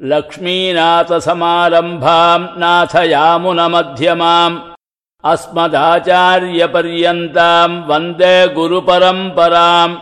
लक्ष्मीनाथसमारम्भाम् नाथयामुनमध्यमाम् अस्मदाचार्यपर्यन्ताम् वन्दे गुरुपरम्पराम्